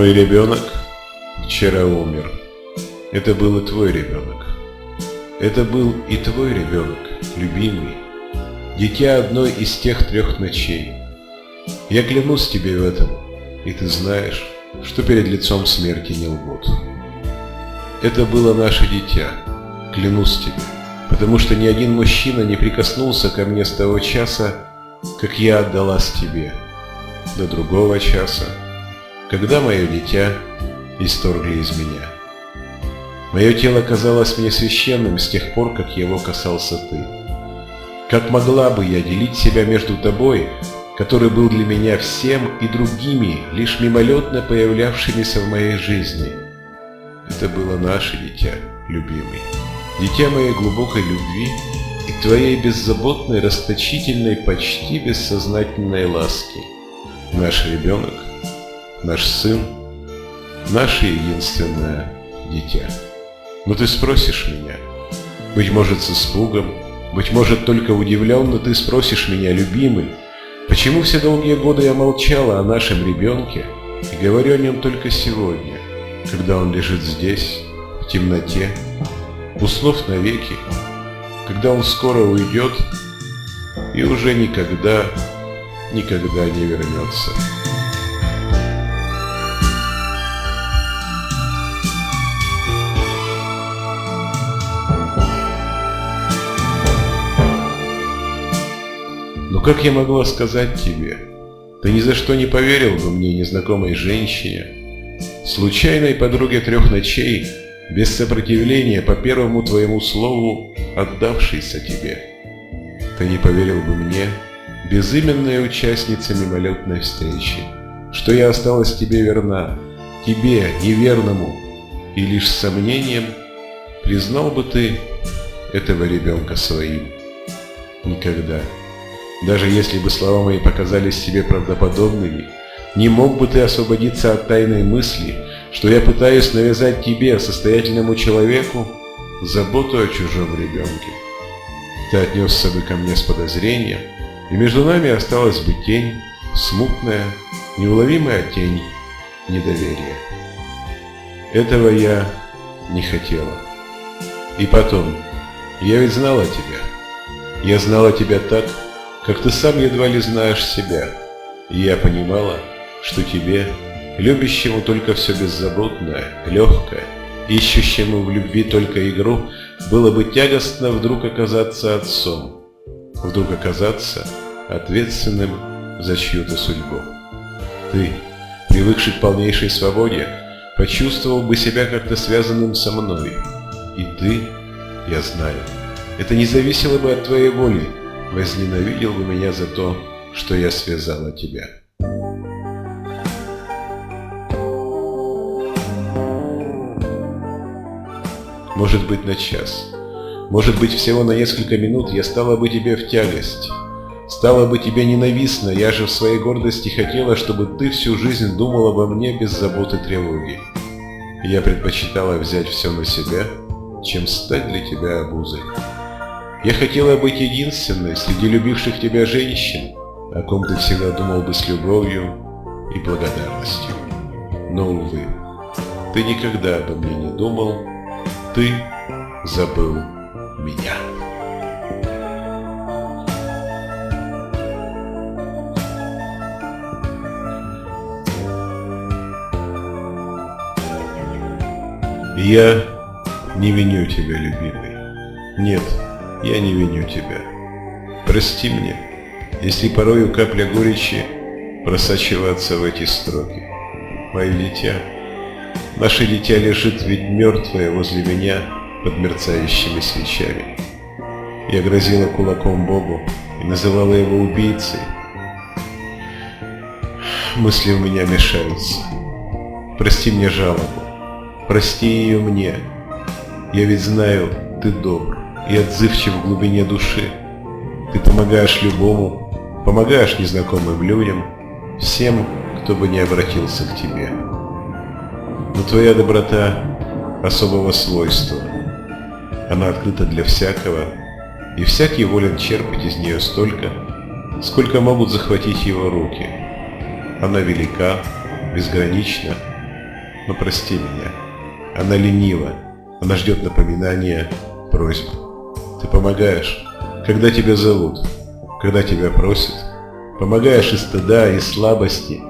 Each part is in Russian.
Мой ребенок вчера умер. Это был и твой ребенок. Это был и твой ребенок, любимый. Дитя одной из тех трех ночей. Я клянусь тебе в этом, и ты знаешь, что перед лицом смерти не лгут. Это было наше дитя, клянусь тебе, потому что ни один мужчина не прикоснулся ко мне с того часа, как я отдалась тебе, до другого часа, когда мое дитя исторгли из меня. Мое тело казалось мне священным с тех пор, как его касался ты. Как могла бы я делить себя между тобой, который был для меня всем и другими, лишь мимолетно появлявшимися в моей жизни? Это было наше дитя, любимый. Дитя моей глубокой любви и твоей беззаботной, расточительной, почти бессознательной ласки. Наш ребенок — наш сын, наше единственное дитя. Но ты спросишь меня, быть может с испугом, быть может только удивленно ты спросишь меня, любимый, почему все долгие годы я молчала о нашем ребенке и говорю о нем только сегодня, когда он лежит здесь, в темноте, уснув навеки, когда он скоро уйдет и уже никогда, никогда не вернется. Но как я могла сказать тебе? Ты ни за что не поверил бы мне, незнакомой женщине, случайной подруге трех ночей, без сопротивления по первому твоему слову, отдавшейся тебе. Ты не поверил бы мне, безыменная участница мимолетной встречи, что я осталась тебе верна, тебе, неверному, и лишь с сомнением признал бы ты этого ребенка своим. Никогда. Даже если бы слова мои показались тебе правдоподобными, не мог бы ты освободиться от тайной мысли, что я пытаюсь навязать тебе, состоятельному человеку, заботу о чужом ребенке. Ты отнесся бы ко мне с подозрением, и между нами осталась бы тень, смутная, неуловимая тень недоверия. Этого я не хотела. И потом, я ведь знала тебя. Я знала тебя так, как ты сам едва ли знаешь себя. И я понимала, что тебе, любящему только все беззаботное, легкое, ищущему в любви только игру, было бы тягостно вдруг оказаться отцом, вдруг оказаться ответственным за чью-то судьбу. Ты, привыкший к полнейшей свободе, почувствовал бы себя как-то связанным со мной. И ты, я знаю, это не зависело бы от твоей воли, возненавидел бы меня за то, что я связала тебя. Может быть на час, может быть всего на несколько минут я стала бы тебе в тягость, стала бы тебе ненавистна, я же в своей гордости хотела, чтобы ты всю жизнь думал обо мне без заботы тревоги. Я предпочитала взять все на себя, чем стать для тебя обузой. Я хотела быть единственной среди любивших тебя женщин, о ком ты всегда думал бы с любовью и благодарностью. Но, увы, ты никогда обо мне не думал, ты забыл меня. Я не виню тебя, любимый. Нет, я не виню тебя. Прости мне, если порою капля горечи просачиваться в эти строки. Мое дитя, наше дитя лежит ведь мертвое возле меня под мерцающими свечами. Я грозила кулаком Богу и называла его убийцей. Мысли у меня мешаются. Прости мне жалобу, прости ее мне. Я ведь знаю, ты добр и отзывчив в глубине души. Ты помогаешь любому, помогаешь незнакомым людям, всем, кто бы не обратился к тебе. Но твоя доброта особого свойства. Она открыта для всякого, и всякий волен черпать из нее столько, сколько могут захватить его руки. Она велика, безгранична но прости меня. Она ленива, она ждет напоминания, просьб. Ты помогаешь, когда тебя зовут, когда тебя просят. Помогаешь из стыда, из слабости,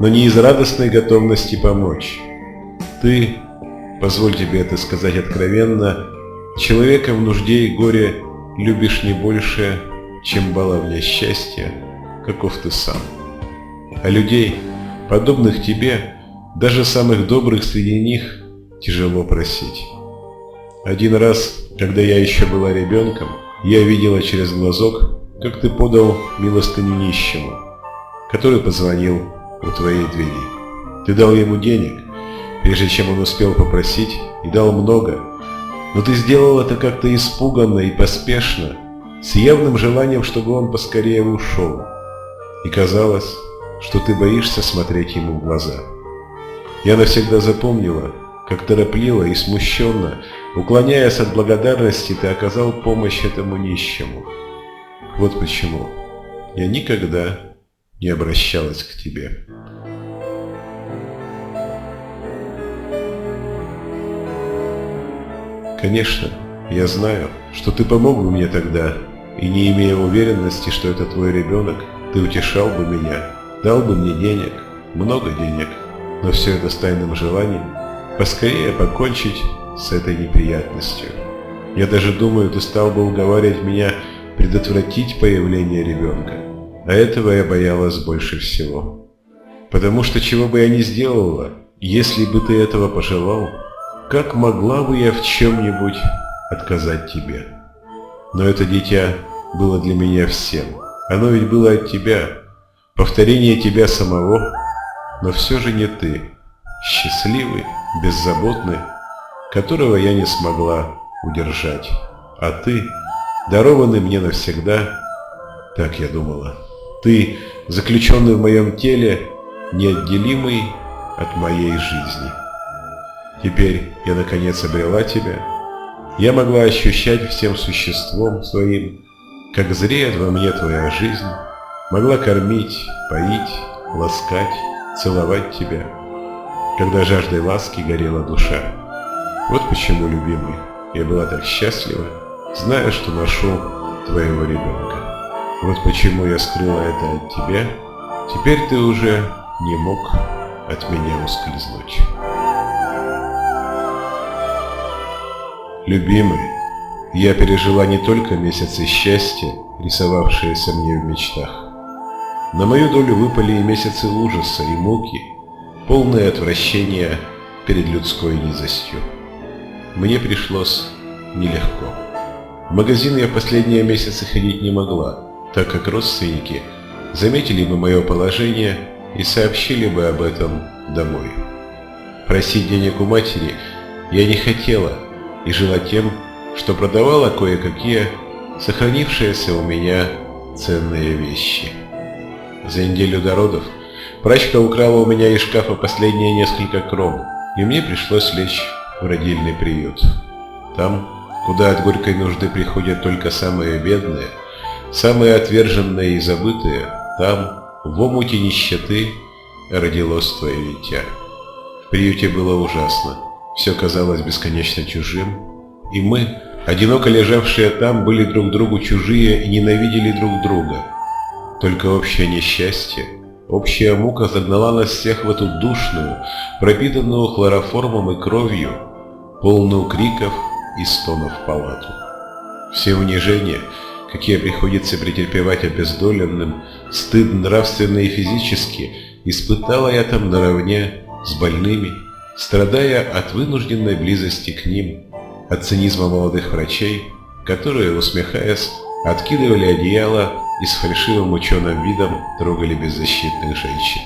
но не из радостной готовности помочь. Ты, позволь тебе это сказать откровенно, человека в нужде и горе любишь не больше, чем баловня счастья, каков ты сам. А людей, подобных тебе, даже самых добрых среди них, тяжело просить. Один раз, когда я еще была ребенком, я видела через глазок, как ты подал милостыню нищему, который позвонил у твоей двери. Ты дал ему денег, прежде чем он успел попросить, и дал много, но ты сделал это как-то испуганно и поспешно, с явным желанием, чтобы он поскорее ушел. И казалось, что ты боишься смотреть ему в глаза. Я навсегда запомнила, как торопливо и смущенно, уклоняясь от благодарности, ты оказал помощь этому нищему. Вот почему я никогда не обращалась к тебе. Конечно, я знаю, что ты помог бы мне тогда, и не имея уверенности, что это твой ребенок, ты утешал бы меня, дал бы мне денег, много денег, но все это с тайным желанием поскорее покончить с этой неприятностью. Я даже думаю, ты стал бы уговаривать меня предотвратить появление ребенка, а этого я боялась больше всего. Потому что чего бы я ни сделала, если бы ты этого пожелал, как могла бы я в чем-нибудь отказать тебе? Но это дитя было для меня всем. Оно ведь было от тебя, повторение тебя самого, но все же не ты, счастливый, беззаботный, которого я не смогла удержать. А ты, дарованный мне навсегда, так я думала, ты, заключенный в моем теле, неотделимый от моей жизни. Теперь я наконец обрела тебя. Я могла ощущать всем существом своим, как зреет во мне твоя жизнь, могла кормить, поить, ласкать, целовать тебя, когда жаждой ласки горела душа. Вот почему, любимый, я была так счастлива, зная, что ношу твоего ребенка. Вот почему я скрыла это от тебя, теперь ты уже не мог от меня ускользнуть. Любимый, я пережила не только месяцы счастья, рисовавшиеся мне в мечтах. На мою долю выпали и месяцы ужаса и муки, полное отвращение перед людской низостью. Мне пришлось нелегко. В магазин я последние месяцы ходить не могла, так как родственники заметили бы мое положение и сообщили бы об этом домой. Просить денег у матери я не хотела, и жила тем, что продавала кое-какие сохранившиеся у меня ценные вещи. За неделю до родов прачка украла у меня из шкафа последние несколько кром, и мне пришлось лечь в родильный приют. Там, куда от горькой нужды приходят только самые бедные, самые отверженные и забытые, там, в омуте нищеты, родилось твое дитя. В приюте было ужасно. Все казалось бесконечно чужим, и мы, одиноко лежавшие там, были друг другу чужие и ненавидели друг друга. Только общее несчастье, общая мука загнала нас всех в эту душную, пропитанную хлороформом и кровью, полную криков и стонов палату. Все унижения, какие приходится претерпевать обездоленным, стыд нравственно и физически, испытала я там наравне с больными, страдая от вынужденной близости к ним, от цинизма молодых врачей, которые, усмехаясь, откидывали одеяло и с фальшивым ученым видом трогали беззащитных женщин.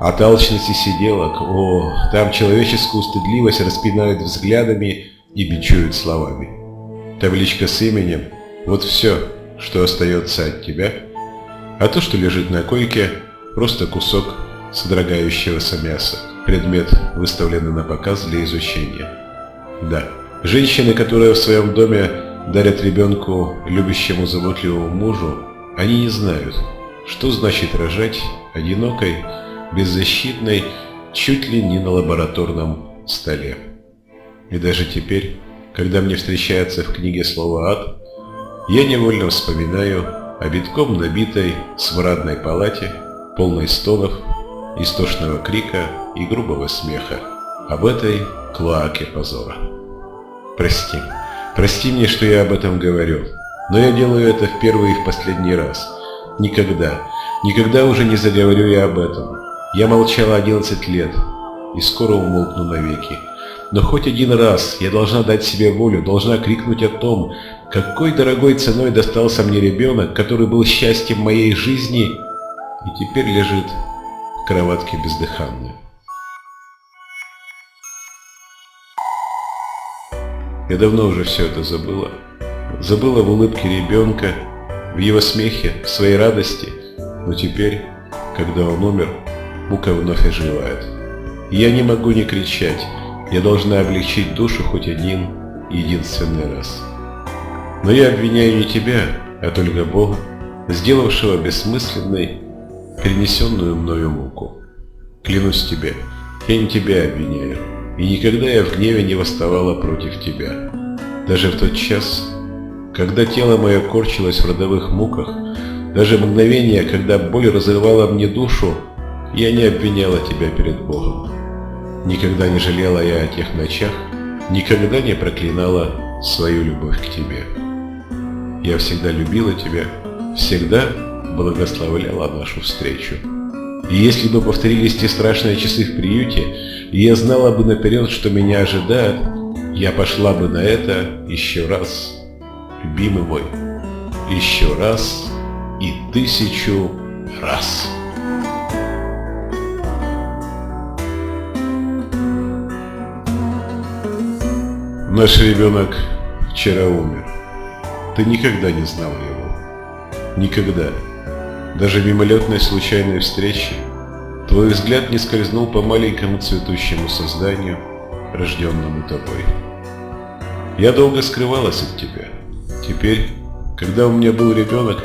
От алчности сиделок, о, там человеческую стыдливость распинают взглядами и бичуют словами. Табличка с именем – вот все, что остается от тебя, а то, что лежит на койке – просто кусок содрогающегося мяса предмет, выставленный на показ для изучения. Да, женщины, которые в своем доме дарят ребенку любящему заботливому мужу, они не знают, что значит рожать одинокой, беззащитной, чуть ли не на лабораторном столе. И даже теперь, когда мне встречается в книге слово «ад», я невольно вспоминаю о битком набитой смрадной палате, полной стонов, истошного крика и грубого смеха, об этой клоаке позора. Прости, прости мне, что я об этом говорю, но я делаю это в первый и в последний раз. Никогда, никогда уже не заговорю я об этом. Я молчала 11 лет и скоро умолкну навеки. Но хоть один раз я должна дать себе волю, должна крикнуть о том, какой дорогой ценой достался мне ребенок, который был счастьем моей жизни и теперь лежит в кроватке бездыханной. Я давно уже все это забыла. Забыла в улыбке ребенка, в его смехе, в своей радости. Но теперь, когда он умер, мука вновь оживает. я не могу не кричать. Я должна облегчить душу хоть один единственный раз. Но я обвиняю не тебя, а только Бога, сделавшего бессмысленной, перенесенную мною муку. Клянусь тебе, я не тебя обвиняю, и никогда я в гневе не восставала против тебя. Даже в тот час, когда тело мое корчилось в родовых муках, даже мгновение, когда боль разрывала мне душу, я не обвиняла тебя перед Богом. Никогда не жалела я о тех ночах, никогда не проклинала свою любовь к тебе. Я всегда любила тебя, всегда благословляла нашу встречу. И если бы повторились те страшные часы в приюте, и я знала бы наперед, что меня ожидает, я пошла бы на это еще раз, любимый мой, еще раз и тысячу раз. Наш ребенок вчера умер. Ты никогда не знал его. Никогда. Даже мимолетной случайной встречи твой взгляд не скользнул по маленькому цветущему созданию, рожденному тобой. Я долго скрывалась от тебя. Теперь, когда у меня был ребенок,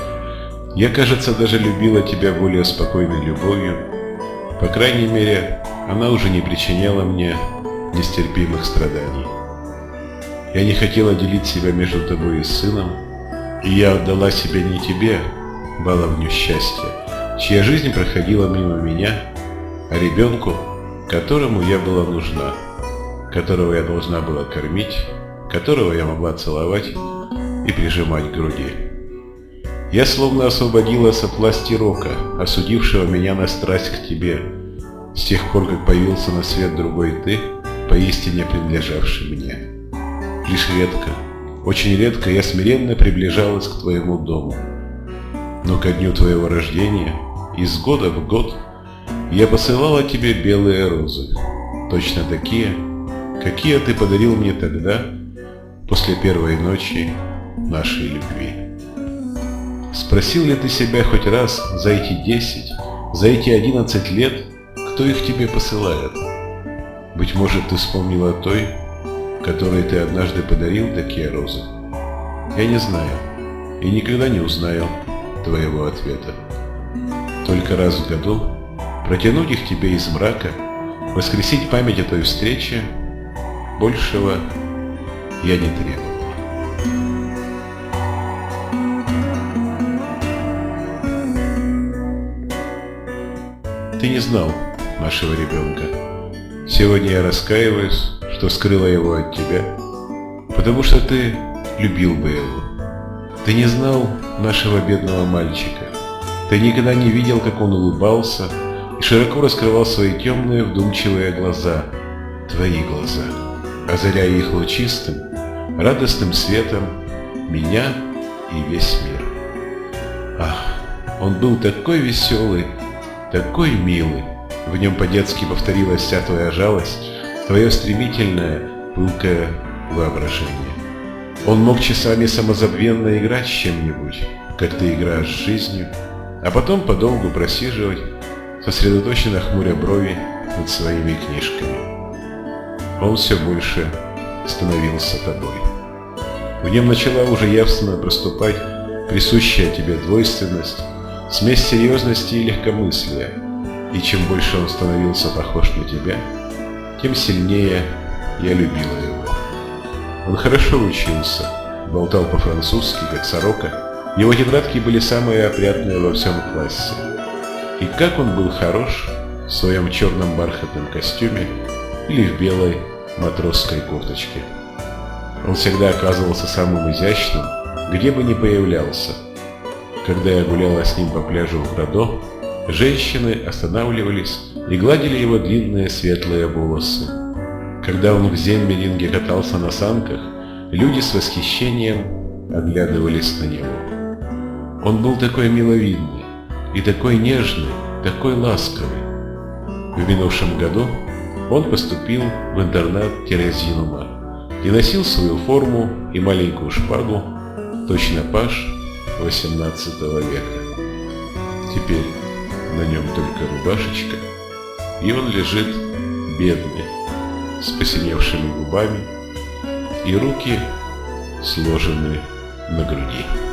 я, кажется, даже любила тебя более спокойной любовью. По крайней мере, она уже не причиняла мне нестерпимых страданий. Я не хотела делить себя между тобой и сыном, и я отдала себя не тебе, баловню счастья, чья жизнь проходила мимо меня, ребенку, которому я была нужна, которого я должна была кормить, которого я могла целовать и прижимать к груди. Я словно освободилась от власти рока, осудившего меня на страсть к тебе, с тех пор, как появился на свет другой ты, поистине принадлежавший мне. Лишь редко, очень редко я смиренно приближалась к твоему дому. Но ко дню твоего рождения, из года в год, я посылала тебе белые розы, точно такие, какие ты подарил мне тогда, после первой ночи нашей любви. Спросил ли ты себя хоть раз за эти десять, за эти одиннадцать лет, кто их тебе посылает? Быть может, ты вспомнила той, которые ты однажды подарил такие розы? Я не знаю и никогда не узнаю твоего ответа. Только раз в году протянуть их тебе из мрака, воскресить память о той встрече, большего я не требовал. Ты не знал нашего ребенка. Сегодня я раскаиваюсь, что скрыла его от тебя, потому что ты любил бы его. Ты не знал нашего бедного мальчика. Ты никогда не видел, как он улыбался широко раскрывал свои темные вдумчивые глаза, твои глаза, озаряя их лучистым, радостным светом меня и весь мир. Ах, он был такой веселый, такой милый. В нем по-детски повторилась вся твоя жалость, твое стремительное, пылкое воображение. Он мог часами самозабвенно играть с чем-нибудь, как ты играешь с жизнью, а потом подолгу просиживать, сосредоточенно хмуря брови над своими книжками. Он все больше становился тобой. В нем начала уже явственно проступать присущая тебе двойственность, смесь серьезности и легкомыслия, и чем больше он становился похож на тебя, тем сильнее я любила его. Он хорошо учился, болтал по-французски, как сорока. Его тетрадки были самые опрятные во всем классе. И как он был хорош в своем черном бархатном костюме или в белой матросской кофточке. Он всегда оказывался самым изящным, где бы ни появлялся. Когда я гуляла с ним по пляжу в Градо, женщины останавливались и гладили его длинные светлые волосы. Когда он в Зенмеринге катался на санках, люди с восхищением оглядывались на него. Он был такой миловидный и такой нежный, такой ласковый. В минувшем году он поступил в интернат Терезинума и носил свою форму и маленькую шпагу, точно паш XVIII века. Теперь на нем только рубашечка, и он лежит бедный, с посиневшими губами, и руки сложены на груди.